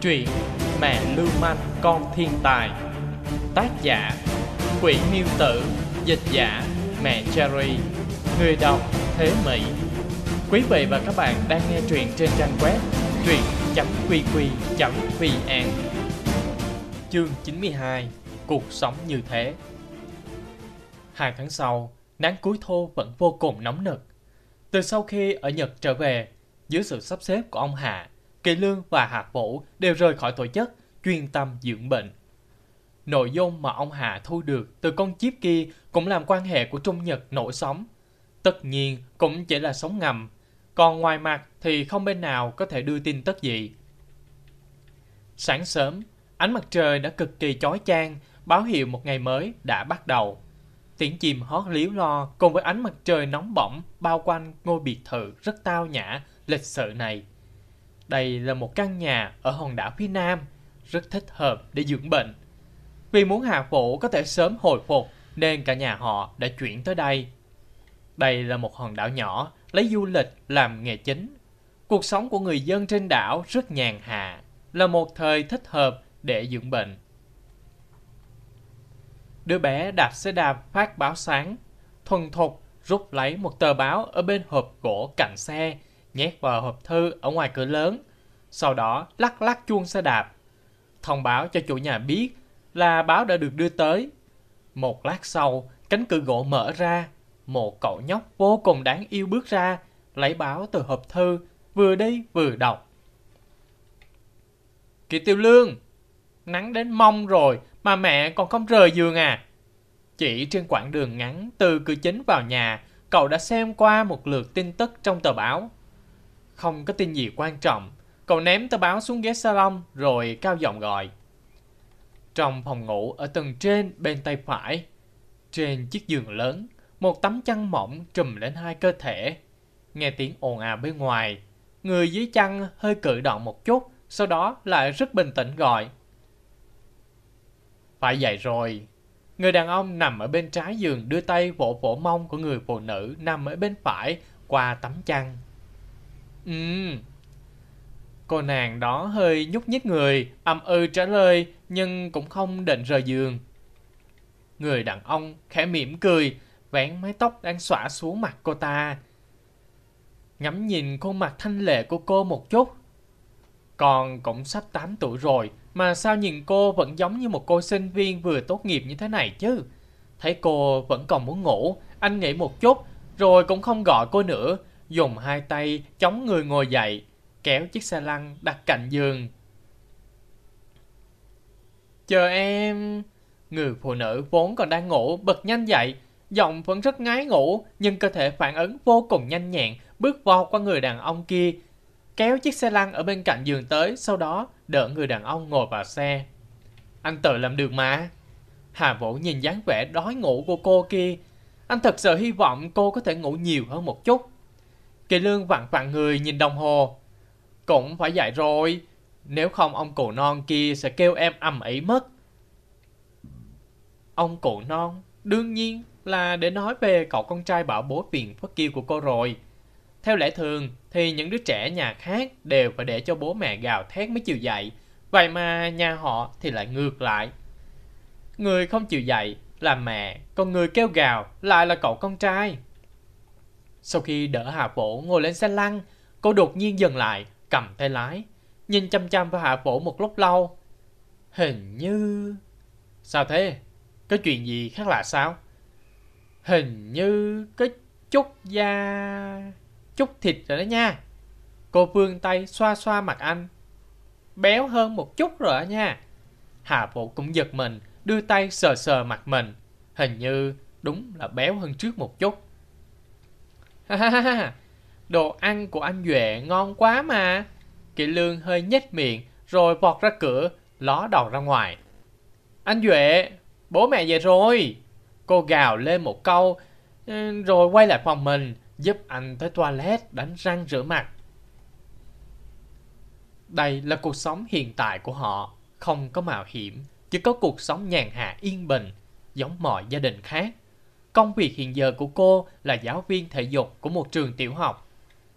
Truyện Mẹ lưu manh con thiên tài. Tác giả Quỷ miêu tử. Dịch giả Mẹ Cherry. Người đọc Thế Mỹ. Quý vị và các bạn đang nghe truyện trên trang web truyện.qq.vn Chương 92 Cuộc sống như thế. Hai tháng sau, nắng cuối thu vẫn vô cùng nóng nực. Từ sau khi ở Nhật trở về, dưới sự sắp xếp của ông Hạ, Kỳ Lương và Hạc Vũ đều rời khỏi tổ chức, chuyên tâm dưỡng bệnh. Nội dung mà ông Hạ thu được từ con chip kia cũng làm quan hệ của Trung Nhật nổi sóng. Tất nhiên cũng chỉ là sóng ngầm, còn ngoài mặt thì không bên nào có thể đưa tin tức gì. Sáng sớm, ánh mặt trời đã cực kỳ chói chang, báo hiệu một ngày mới đã bắt đầu. Tiếng chim hót líu lo cùng với ánh mặt trời nóng bỏng bao quanh ngôi biệt thự rất tao nhã, lịch sự này. Đây là một căn nhà ở hòn đảo phía Nam, rất thích hợp để dưỡng bệnh. Vì muốn Hạ Vũ có thể sớm hồi phục nên cả nhà họ đã chuyển tới đây. Đây là một hòn đảo nhỏ, lấy du lịch làm nghề chính. Cuộc sống của người dân trên đảo rất nhàn hạ, là một thời thích hợp để dưỡng bệnh. Đứa bé đạp xe đạp phát báo sáng, thuần thục rút lấy một tờ báo ở bên hộp gỗ cạnh xe, nhét vào hộp thư ở ngoài cửa lớn. Sau đó lắc lắc chuông xe đạp. Thông báo cho chủ nhà biết là báo đã được đưa tới. Một lát sau, cánh cửa gỗ mở ra. Một cậu nhóc vô cùng đáng yêu bước ra, lấy báo từ hộp thư, vừa đi vừa đọc. Kỳ tiêu lương, nắng đến mông rồi mà mẹ còn không rời giường à? Chỉ trên quãng đường ngắn từ cửa chính vào nhà, cậu đã xem qua một lượt tin tức trong tờ báo. Không có tin gì quan trọng, cậu ném tờ báo xuống ghế salon rồi cao giọng gọi. Trong phòng ngủ ở tầng trên bên tay phải, trên chiếc giường lớn, một tấm chăn mỏng trùm lên hai cơ thể. Nghe tiếng ồn ào bên ngoài, người dưới chăn hơi cử động một chút, sau đó lại rất bình tĩnh gọi. Phải dậy rồi. Người đàn ông nằm ở bên trái giường đưa tay vỗ vỗ mông của người phụ nữ nằm ở bên phải qua tấm chăn. Ừm. Cô nàng đó hơi nhúc nhích người, âm ư trả lời nhưng cũng không định rời giường. Người đàn ông khẽ mỉm cười, vén mái tóc đang xõa xuống mặt cô ta. Ngắm nhìn khuôn mặt thanh lệ của cô một chút. Còn cũng sắp 8 tuổi rồi, mà sao nhìn cô vẫn giống như một cô sinh viên vừa tốt nghiệp như thế này chứ? Thấy cô vẫn còn muốn ngủ, anh nghĩ một chút, rồi cũng không gọi cô nữa, dùng hai tay chống người ngồi dậy, kéo chiếc xe lăn đặt cạnh giường. Chờ em... Người phụ nữ vốn còn đang ngủ bật nhanh dậy, giọng vẫn rất ngái ngủ nhưng cơ thể phản ứng vô cùng nhanh nhẹn, bước vọt qua người đàn ông kia, kéo chiếc xe lăn ở bên cạnh giường tới, sau đó đỡ người đàn ông ngồi vào xe. Anh tự làm được mà. Hà Vũ nhìn dáng vẻ đói ngủ của cô kia. Anh thật sự hy vọng cô có thể ngủ nhiều hơn một chút. Kỳ lương vặn vặn người nhìn đồng hồ. Cũng phải dạy rồi. Nếu không ông cụ non kia sẽ kêu em ầm ĩ mất. Ông cụ non đương nhiên là để nói về cậu con trai bảo bố phiền phức kia của cô rồi. Theo lẽ thường thì những đứa trẻ nhà khác đều phải để cho bố mẹ gào thét mới chịu dạy. Vậy mà nhà họ thì lại ngược lại. Người không chịu dạy là mẹ, còn người kêu gào lại là cậu con trai. Sau khi đỡ Hạ Phổ ngồi lên xe lăn, cô đột nhiên dừng lại, cầm tay lái, nhìn chăm chăm vào Hạ Phổ một lúc lâu. Hình như... Sao thế? Có chuyện gì khác lạ sao? Hình như có chút da... Chút thịt rồi đó nha. Cô vươn tay xoa xoa mặt anh. Béo hơn một chút rồi đó nha. Hạ Phổ cũng giật mình, đưa tay sờ sờ mặt mình. Hình như đúng là béo hơn trước một chút. Ha ha ha, đồ ăn của anh Duệ ngon quá mà. Kỳ Lương hơi nhếch miệng, rồi vọt ra cửa, ló đầu ra ngoài. Anh Duệ, bố mẹ về rồi. Cô gào lên một câu, ừ, rồi quay lại phòng mình, giúp anh tới toilet đánh răng rửa mặt. Đây là cuộc sống hiện tại của họ, không có mạo hiểm, chỉ có cuộc sống nhàn hạ yên bình, giống mọi gia đình khác. Công việc hiện giờ của cô là giáo viên thể dục của một trường tiểu học.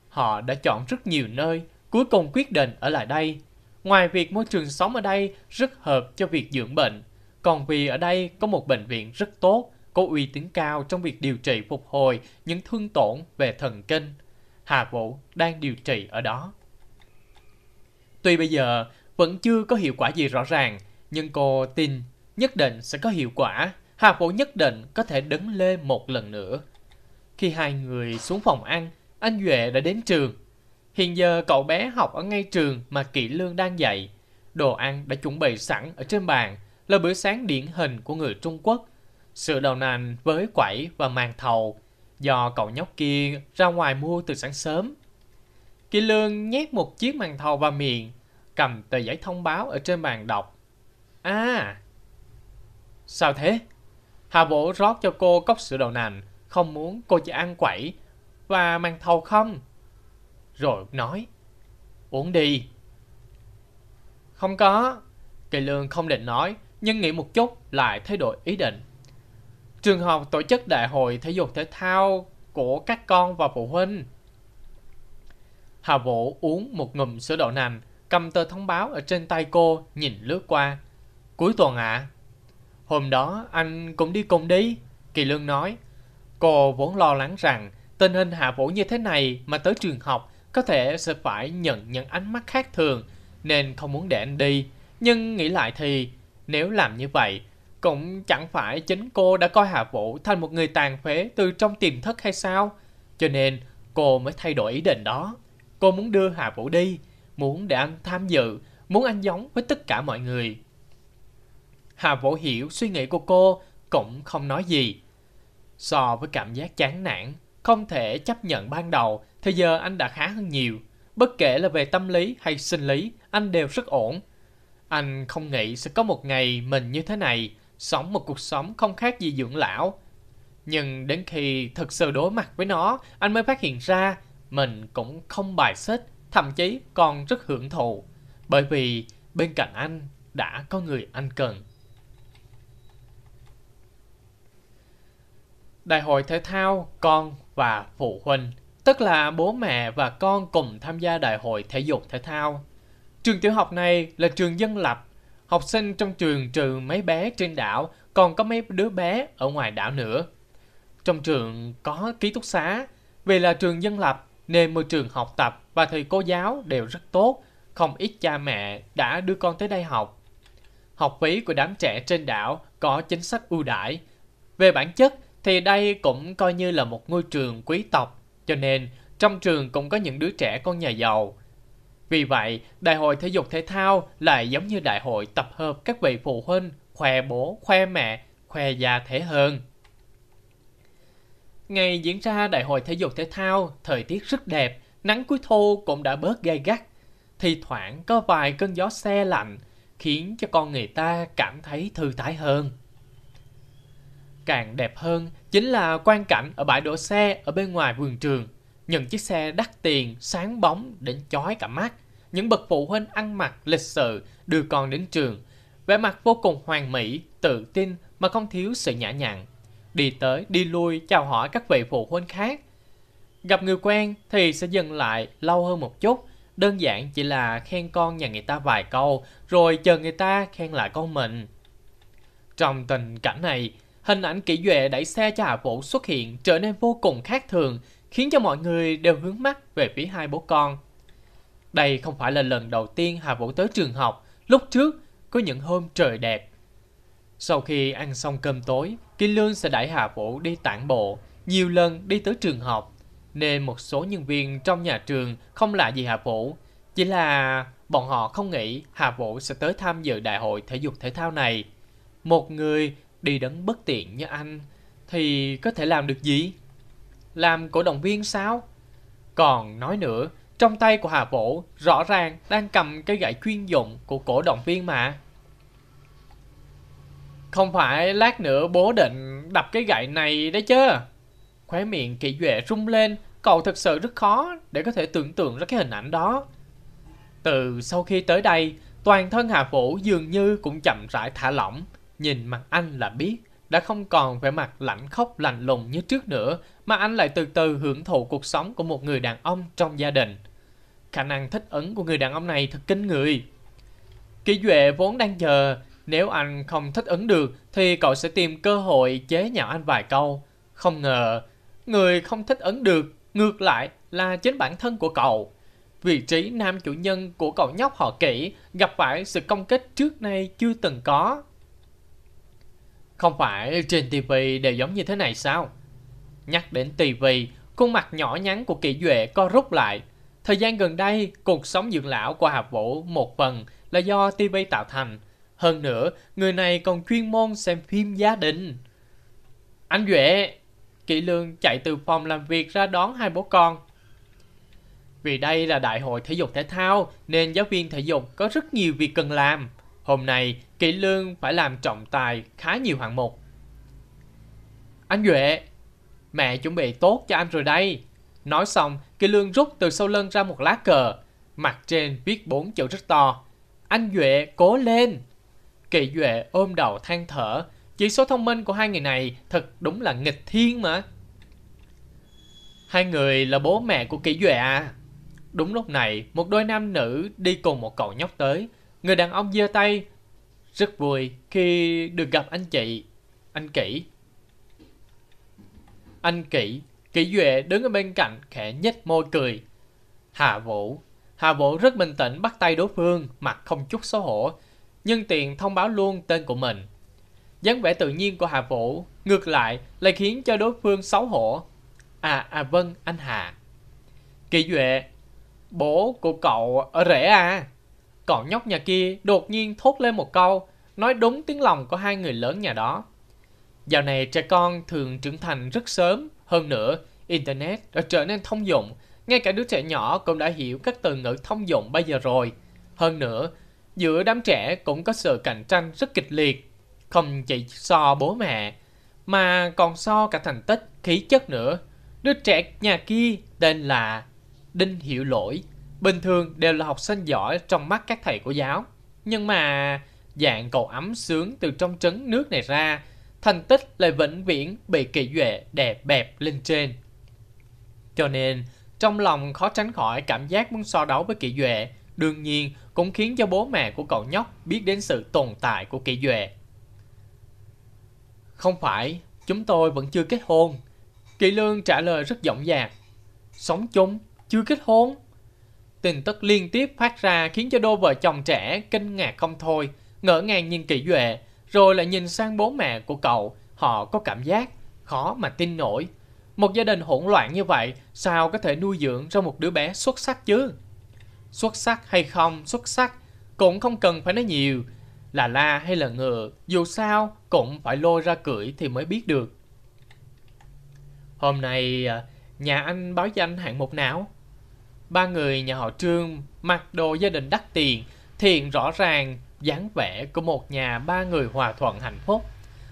Họ đã chọn rất nhiều nơi, cuối cùng quyết định ở lại đây. Ngoài việc môi trường sống ở đây rất hợp cho việc dưỡng bệnh, còn vì ở đây có một bệnh viện rất tốt, có uy tín cao trong việc điều trị phục hồi những thương tổn về thần kinh. Hà Vũ đang điều trị ở đó. Tuy bây giờ vẫn chưa có hiệu quả gì rõ ràng, nhưng cô tin nhất định sẽ có hiệu quả. Hà Vũ nhất định có thể đứng lên một lần nữa. Khi hai người xuống phòng ăn, anh Duệ đã đến trường. Hiện giờ cậu bé học ở ngay trường mà Kỷ Lương đang dạy. Đồ ăn đã chuẩn bị sẵn ở trên bàn là bữa sáng điển hình của người Trung Quốc. Sữa đậu nành với quẩy và màn thầu do cậu nhóc kia ra ngoài mua từ sáng sớm. Kỷ Lương nhét một chiếc màn thầu vào miệng, cầm tờ giấy thông báo ở trên bàn đọc. À, sao thế? Hà Vũ rót cho cô cốc sữa đậu nành, không muốn cô chỉ ăn quẩy và màn thầu không. Rồi nói, uống đi. Không có. Kỳ Lương không định nói, nhưng nghĩ một chút lại thay đổi ý định. Trường học tổ chức đại hội thể dục thể thao của các con và phụ huynh. Hà Vũ uống một ngụm sữa đậu nành, cầm tờ thông báo ở trên tay cô, nhìn lướt qua. Cuối tuần ạ. À? Hôm đó anh cũng đi cùng đi. Kỳ Lương nói. Cô vốn lo lắng rằng tình hình Hạ Vũ như thế này mà tới trường học có thể sẽ phải nhận những ánh mắt khác thường nên không muốn để anh đi. Nhưng nghĩ lại thì nếu làm như vậy cũng chẳng phải chính cô đã coi Hạ Vũ thành một người tàn phế từ trong tiềm thức hay sao? Cho nên cô mới thay đổi ý định đó. Cô muốn đưa Hạ Vũ đi, muốn để anh tham dự, muốn anh giống với tất cả mọi người. Hà Vũ hiểu suy nghĩ của cô cũng không nói gì. So với cảm giác chán nản, không thể chấp nhận ban đầu, thì giờ anh đã khá hơn nhiều. Bất kể là về tâm lý hay sinh lý, anh đều rất ổn. Anh không nghĩ sẽ có một ngày mình như thế này, sống một cuộc sống không khác gì dưỡng lão. Nhưng đến khi thực sự đối mặt với nó, anh mới phát hiện ra mình cũng không bài xích, thậm chí còn rất hưởng thụ. Bởi vì bên cạnh anh đã có người anh cần. Đại hội thể thao, con và phụ huynh, tức là bố mẹ và con cùng tham gia đại hội thể dục thể thao. Trường tiểu học này là trường dân lập. Học sinh trong trường trừ mấy bé trên đảo, còn có mấy đứa bé ở ngoài đảo nữa. Trong trường có ký túc xá, vì là trường dân lập nên môi trường học tập và thầy cô giáo đều rất tốt, không ít cha mẹ đã đưa con tới đây học. Học phí của đám trẻ trên đảo có chính sách ưu đãi. Về bản chất thì đây cũng coi như là một ngôi trường quý tộc, cho nên trong trường cũng có những đứa trẻ con nhà giàu. Vì vậy, đại hội thể dục thể thao lại giống như đại hội tập hợp các vị phụ huynh, khoe bố, khoe mẹ, khoe gia thể hơn. Ngày diễn ra đại hội thể dục thể thao, thời tiết rất đẹp, nắng cuối thu cũng đã bớt gay gắt. Thì thoảng có vài cơn gió xe lạnh, khiến cho con người ta cảm thấy thư thái hơn. Càng đẹp hơn chính là quan cảnh ở bãi đỗ xe ở bên ngoài vườn trường. Những chiếc xe đắt tiền, sáng bóng đến chói cả mắt. Những bậc phụ huynh ăn mặc lịch sự đưa con đến trường. vẻ mặt vô cùng hoàn mỹ, tự tin mà không thiếu sự nhã nhặn. Đi tới, đi lui, chào hỏi các vị phụ huynh khác. Gặp người quen thì sẽ dừng lại lâu hơn một chút. Đơn giản chỉ là khen con nhà người ta vài câu, rồi chờ người ta khen lại con mình. Trong tình cảnh này, Hình ảnh kỹ duệ đẩy xe cho Hạ Vũ xuất hiện trở nên vô cùng khác thường, khiến cho mọi người đều hướng mắt về phía hai bố con. Đây không phải là lần đầu tiên Hà Vũ tới trường học, lúc trước có những hôm trời đẹp. Sau khi ăn xong cơm tối, Kim Lương sẽ đẩy Hà Vũ đi tản bộ, nhiều lần đi tới trường học, nên một số nhân viên trong nhà trường không lạ gì Hà Vũ. Chỉ là bọn họ không nghĩ Hà Vũ sẽ tới tham dự đại hội thể dục thể thao này. Một người đi đấng bất tiện như anh thì có thể làm được gì? Làm cổ động viên sao? Còn nói nữa, trong tay của Hà Vũ rõ ràng đang cầm cái gậy chuyên dụng của cổ động viên mà. Không phải lát nữa bố định đập cái gậy này đấy chứ. Khóe miệng kỳ duệ rung lên, cậu thật sự rất khó để có thể tưởng tượng ra cái hình ảnh đó. Từ sau khi tới đây, toàn thân Hà Vũ dường như cũng chậm rãi thả lỏng, Nhìn mặt anh là biết, đã không còn vẻ mặt lạnh khóc lạnh lùng như trước nữa, mà anh lại từ từ hưởng thụ cuộc sống của một người đàn ông trong gia đình. Khả năng thích ứng của người đàn ông này thật kinh người. Kỷ Duệ vốn đang chờ, nếu anh không thích ứng được thì cậu sẽ tìm cơ hội chế nhạo anh vài câu. Không ngờ, người không thích ứng được, ngược lại là chính bản thân của cậu. Vị trí nam chủ nhân của cậu nhóc họ kỹ gặp phải sự công kích trước nay chưa từng có. Không phải trên TV đều giống như thế này sao? Nhắc đến TV, khuôn mặt nhỏ nhắn của Kỷ Duệ co rút lại. Thời gian gần đây, cuộc sống dưỡng lão của Hạp Vũ một phần là do TV tạo thành. Hơn nữa, người này còn chuyên môn xem phim gia đình. Anh Duệ, Kỷ Lương chạy từ phòng làm việc ra đón hai bố con. Vì đây là đại hội thể dục thể thao nên giáo viên thể dục có rất nhiều việc cần làm. Hôm nay, kỵ Lương phải làm trọng tài khá nhiều hạng mục. Anh Duệ, mẹ chuẩn bị tốt cho anh rồi đây. Nói xong, kỵ Lương rút từ sau lưng ra một lá cờ. Mặt trên viết bốn chữ rất to. Anh Duệ cố lên. Kỳ Duệ ôm đầu than thở. Chỉ số thông minh của hai người này thật đúng là nghịch thiên mà. Hai người là bố mẹ của Kỳ Duệ à? Đúng lúc này, một đôi nam nữ đi cùng một cậu nhóc tới. Người đàn ông giơ tay. Rất vui khi được gặp anh chị. Anh Kỷ. Anh Kỷ. Kỷ Duệ đứng ở bên cạnh khẽ nhếch môi cười. Hà Vũ. Hà Vũ rất bình tĩnh bắt tay đối phương, mặt không chút xấu hổ. Nhưng tiện thông báo luôn tên của mình. dáng vẻ tự nhiên của Hà Vũ ngược lại lại khiến cho đối phương xấu hổ. À, à vâng, anh Hà. Kỳ Duệ, bố của cậu ở rễ à? Cậu nhóc nhà kia đột nhiên thốt lên một câu, nói đúng tiếng lòng của hai người lớn nhà đó. Dạo này trẻ con thường trưởng thành rất sớm, hơn nữa, Internet đã trở nên thông dụng, ngay cả đứa trẻ nhỏ cũng đã hiểu các từ ngữ thông dụng bây giờ rồi. Hơn nữa, giữa đám trẻ cũng có sự cạnh tranh rất kịch liệt, không chỉ so bố mẹ, mà còn so cả thành tích, khí chất nữa. Đứa trẻ nhà kia tên là Đinh Hiểu Lỗi, bình thường đều là học sinh giỏi trong mắt các thầy cô giáo. Nhưng mà dạng cậu ấm sướng từ trong trấn nước này ra, thành tích lại vĩnh viễn bị kỳ duệ đè bẹp lên trên. Cho nên, trong lòng khó tránh khỏi cảm giác muốn so đấu với kỳ duệ, đương nhiên cũng khiến cho bố mẹ của cậu nhóc biết đến sự tồn tại của kỳ duệ. Không phải, chúng tôi vẫn chưa kết hôn. Kỳ lương trả lời rất giọng dạc. Sống chung, chưa kết hôn. Tin tức liên tiếp phát ra khiến cho đôi vợ chồng trẻ kinh ngạc không thôi, ngỡ ngàng nhìn kỹ duệ, rồi lại nhìn sang bố mẹ của cậu, họ có cảm giác khó mà tin nổi. Một gia đình hỗn loạn như vậy, sao có thể nuôi dưỡng ra một đứa bé xuất sắc chứ? Xuất sắc hay không xuất sắc, cũng không cần phải nói nhiều. Là la hay là ngựa, dù sao cũng phải lôi ra cưỡi thì mới biết được. Hôm nay à, nhà anh báo danh hạng mục nào? Ba người nhà họ Trương mặc đồ gia đình đắt tiền, thiện rõ ràng dáng vẻ của một nhà ba người hòa thuận hạnh phúc.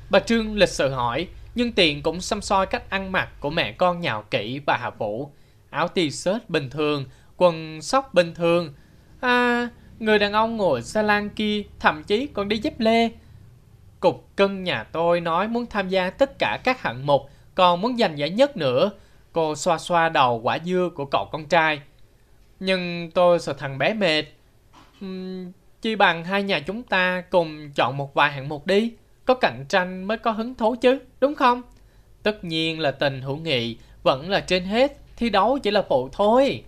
Bà Trương lịch sự hỏi, nhưng Tiền cũng xăm soi cách ăn mặc của mẹ con nhạo kỹ và Hà Vũ. Áo t-shirt bình thường, quần sóc bình thường. À, người đàn ông ngồi xa lan kia thậm chí còn đi dép lê. Cục cân nhà tôi nói muốn tham gia tất cả các hạng mục, còn muốn giành giải nhất nữa. Cô xoa xoa đầu quả dưa của cậu con trai. Nhưng tôi sợ thằng bé mệt. Uhm, chi bằng hai nhà chúng ta cùng chọn một vài hạng mục đi. Có cạnh tranh mới có hứng thú chứ, đúng không? Tất nhiên là tình hữu nghị vẫn là trên hết, thi đấu chỉ là phụ thôi.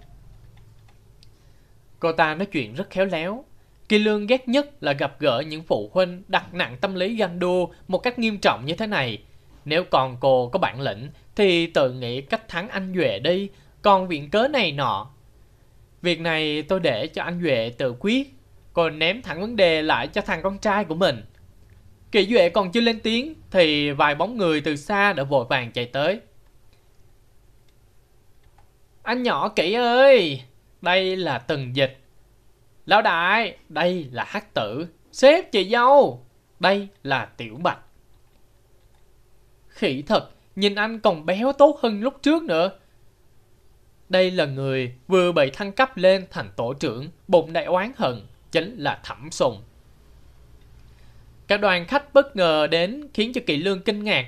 Cô ta nói chuyện rất khéo léo. Kỳ lương ghét nhất là gặp gỡ những phụ huynh đặt nặng tâm lý ganh đua một cách nghiêm trọng như thế này. Nếu còn cô có bản lĩnh thì tự nghĩ cách thắng anh Duệ đi, còn viện cớ này nọ. Việc này tôi để cho anh Duệ tự quyết, còn ném thẳng vấn đề lại cho thằng con trai của mình. Kỳ Duệ còn chưa lên tiếng thì vài bóng người từ xa đã vội vàng chạy tới. Anh nhỏ kỹ ơi, đây là tần dịch. Lão đại, đây là hắc tử. Sếp chị dâu, đây là tiểu bạch. Khỉ thật, nhìn anh còn béo tốt hơn lúc trước nữa. Đây là người vừa bị thăng cấp lên thành tổ trưởng, bụng đại oán hận, chính là Thẩm Sùng. Cả đoàn khách bất ngờ đến khiến cho Kỳ Lương kinh ngạc.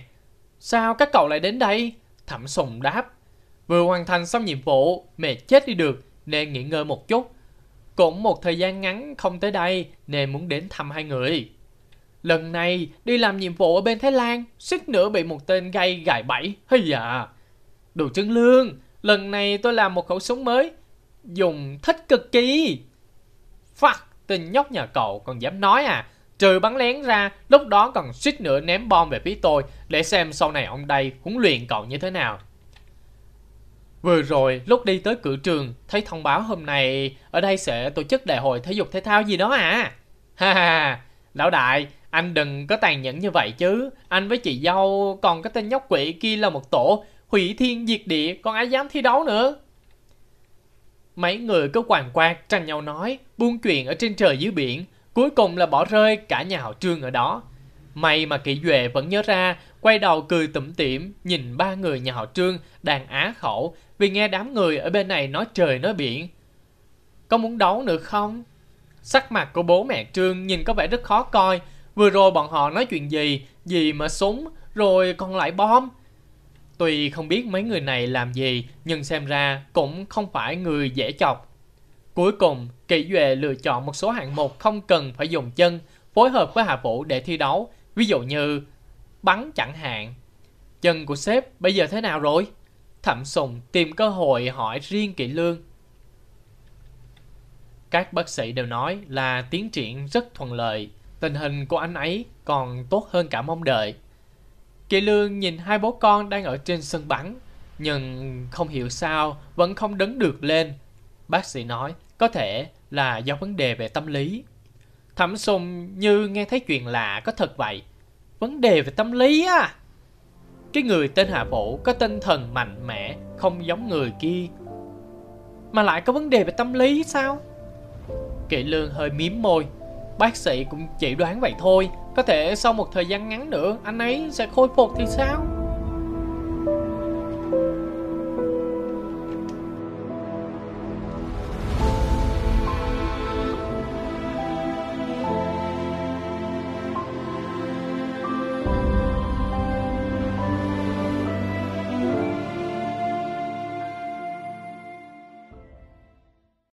Sao các cậu lại đến đây? Thẩm Sùng đáp. Vừa hoàn thành xong nhiệm vụ, mệt chết đi được, nên nghỉ ngơi một chút. Cũng một thời gian ngắn không tới đây nên muốn đến thăm hai người. Lần này đi làm nhiệm vụ ở bên Thái Lan, suýt nữa bị một tên gây gài bẫy. Hay dạ. Đồ trứng lương, lần này tôi làm một khẩu súng mới. Dùng thích cực kỳ. Fuck, tên nhóc nhà cậu còn dám nói à. Trừ bắn lén ra, lúc đó còn suýt nữa ném bom về phía tôi để xem sau này ông đây huấn luyện cậu như thế nào. Vừa rồi, lúc đi tới cửa trường, thấy thông báo hôm nay ở đây sẽ tổ chức đại hội thể dục thể thao gì đó à. Ha ha, lão đại, anh đừng có tàn nhẫn như vậy chứ. Anh với chị dâu còn cái tên nhóc quỷ kia là một tổ, hủy thiên diệt địa, còn ai dám thi đấu nữa. Mấy người cứ quàng quạt tranh nhau nói, buôn chuyện ở trên trời dưới biển, cuối cùng là bỏ rơi cả nhà họ trương ở đó. May mà kỵ duệ vẫn nhớ ra, quay đầu cười tủm tỉm nhìn ba người nhà họ trương đang á khẩu vì nghe đám người ở bên này nói trời nói biển. Có muốn đấu nữa không? Sắc mặt của bố mẹ Trương nhìn có vẻ rất khó coi. Vừa rồi bọn họ nói chuyện gì, gì mà súng, rồi còn lại bom. Tuy không biết mấy người này làm gì, nhưng xem ra cũng không phải người dễ chọc. Cuối cùng, Kỳ Duệ lựa chọn một số hạng mục không cần phải dùng chân, phối hợp với hạ Vũ để thi đấu, ví dụ như bắn chẳng hạn. Chân của sếp bây giờ thế nào rồi? Thẩm Sùng tìm cơ hội hỏi riêng Kỵ Lương. Các bác sĩ đều nói là tiến triển rất thuận lợi, tình hình của anh ấy còn tốt hơn cả mong đợi. Kỵ Lương nhìn hai bố con đang ở trên sân bắn, nhưng không hiểu sao vẫn không đứng được lên. Bác sĩ nói có thể là do vấn đề về tâm lý. Thẩm Sùng như nghe thấy chuyện lạ có thật vậy. Vấn đề về tâm lý á. Cái người tên Hạ Vũ có tinh thần mạnh mẽ, không giống người kia. Mà lại có vấn đề về tâm lý sao? Kỵ lương hơi miếm môi. Bác sĩ cũng chỉ đoán vậy thôi. Có thể sau một thời gian ngắn nữa, anh ấy sẽ khôi phục thì sao?